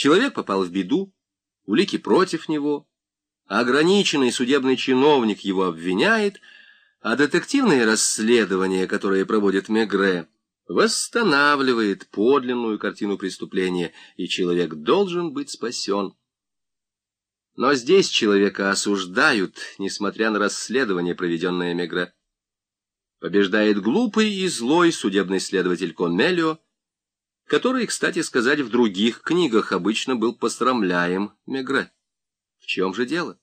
Человек попал в беду, улики против него, ограниченный судебный чиновник его обвиняет, а детективное расследование, которое проводит Мегре, восстанавливает подлинную картину преступления, и человек должен быть спасен. Но здесь человека осуждают, несмотря на расследование, проведенное Мегре. Побеждает глупый и злой судебный следователь Конмелио, который, кстати сказать, в других книгах обычно был посрамляем Мегре. В чем же дело?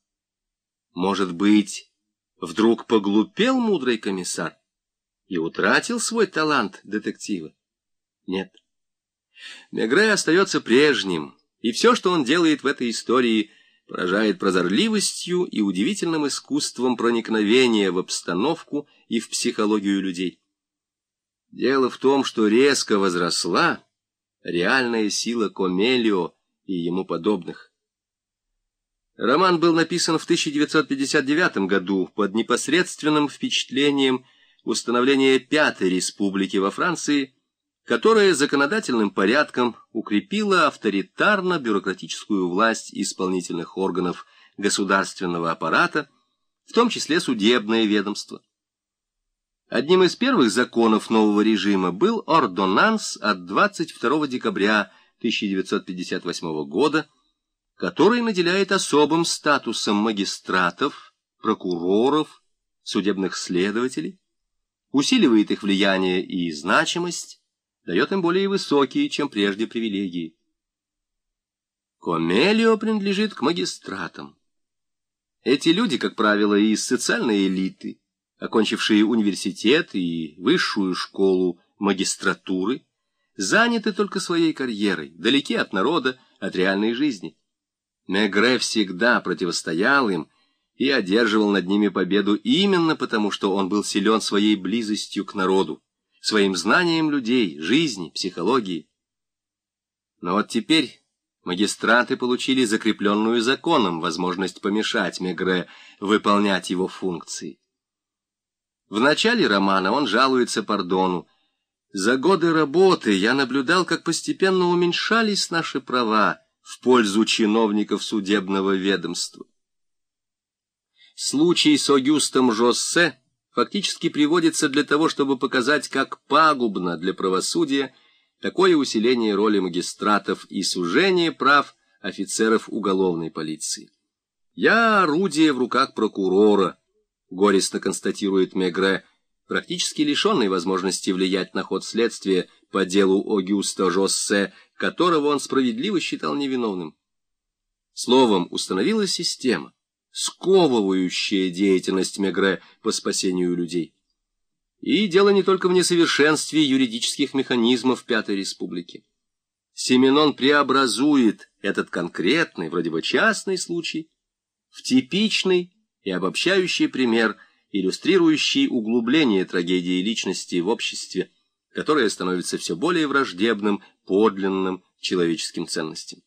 Может быть, вдруг поглупел мудрый комиссар и утратил свой талант детектива? Нет. Мегре остается прежним, и все, что он делает в этой истории, поражает прозорливостью и удивительным искусством проникновения в обстановку и в психологию людей. Дело в том, что резко возросла реальная сила Комелио и ему подобных. Роман был написан в 1959 году под непосредственным впечатлением установления Пятой Республики во Франции, которая законодательным порядком укрепила авторитарно-бюрократическую власть исполнительных органов государственного аппарата, в том числе судебное ведомство. Одним из первых законов нового режима был ордонанс от 22 декабря 1958 года, который наделяет особым статусом магистратов, прокуроров, судебных следователей, усиливает их влияние и значимость, дает им более высокие, чем прежде, привилегии. Комелио принадлежит к магистратам. Эти люди, как правило, из социальной элиты, окончившие университет и высшую школу магистратуры, заняты только своей карьерой, далеки от народа, от реальной жизни. Мегре всегда противостоял им и одерживал над ними победу именно потому, что он был силен своей близостью к народу, своим знанием людей, жизни, психологии. Но вот теперь магистраты получили закрепленную законом возможность помешать Мегре выполнять его функции. В начале романа он жалуется Пардону. «За годы работы я наблюдал, как постепенно уменьшались наши права, в пользу чиновников судебного ведомства. Случай с Огюстом Жоссе фактически приводится для того, чтобы показать, как пагубно для правосудия такое усиление роли магистратов и сужение прав офицеров уголовной полиции. «Я орудие в руках прокурора», — горестно констатирует Мегре, практически лишенный возможности влиять на ход следствия по делу Огюста Жоссе, которого он справедливо считал невиновным. Словом, установилась система, сковывающая деятельность Мегре по спасению людей. И дело не только в несовершенстве юридических механизмов Пятой Республики. Семенон преобразует этот конкретный, вроде бы частный случай в типичный и обобщающий пример, иллюстрирующий углубление трагедии личности в обществе, которое становится все более враждебным подлинным человеческим ценностям.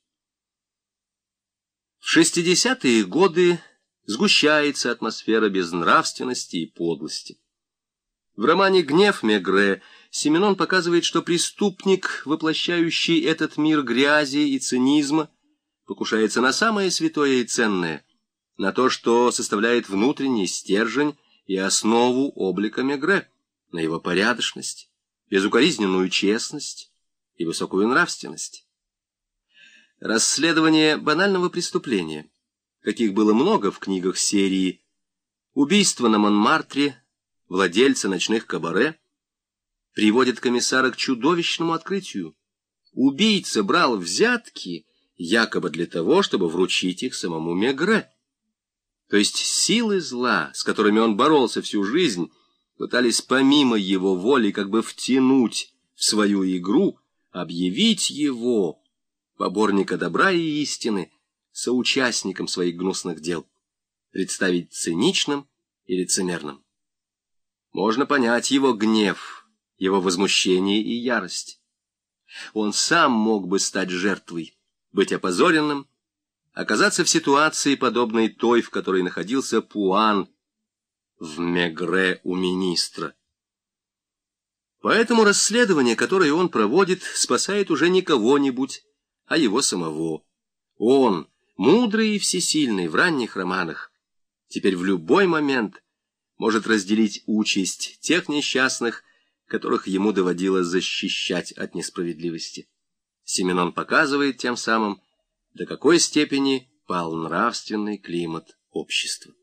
В 60-е годы сгущается атмосфера безнравственности и подлости. В романе «Гнев Мегре» Семенон показывает, что преступник, воплощающий этот мир грязи и цинизма, покушается на самое святое и ценное, на то, что составляет внутренний стержень и основу облика Мегре, на его порядочность, безукоризненную честность, и высокую нравственность. Расследование банального преступления, каких было много в книгах серии «Убийство на Монмартре», «Владельца ночных кабаре», приводит комиссара к чудовищному открытию. Убийца брал взятки якобы для того, чтобы вручить их самому Мегре. То есть силы зла, с которыми он боролся всю жизнь, пытались помимо его воли как бы втянуть в свою игру объявить его, поборника добра и истины, соучастником своих гнусных дел, представить циничным и лицемерным. Можно понять его гнев, его возмущение и ярость. Он сам мог бы стать жертвой, быть опозоренным, оказаться в ситуации, подобной той, в которой находился Пуан в Мегре у министра. Поэтому расследование, которое он проводит, спасает уже не кого-нибудь, а его самого. Он, мудрый и всесильный в ранних романах, теперь в любой момент может разделить участь тех несчастных, которых ему доводилось защищать от несправедливости. Семенон показывает тем самым, до какой степени пал нравственный климат общества.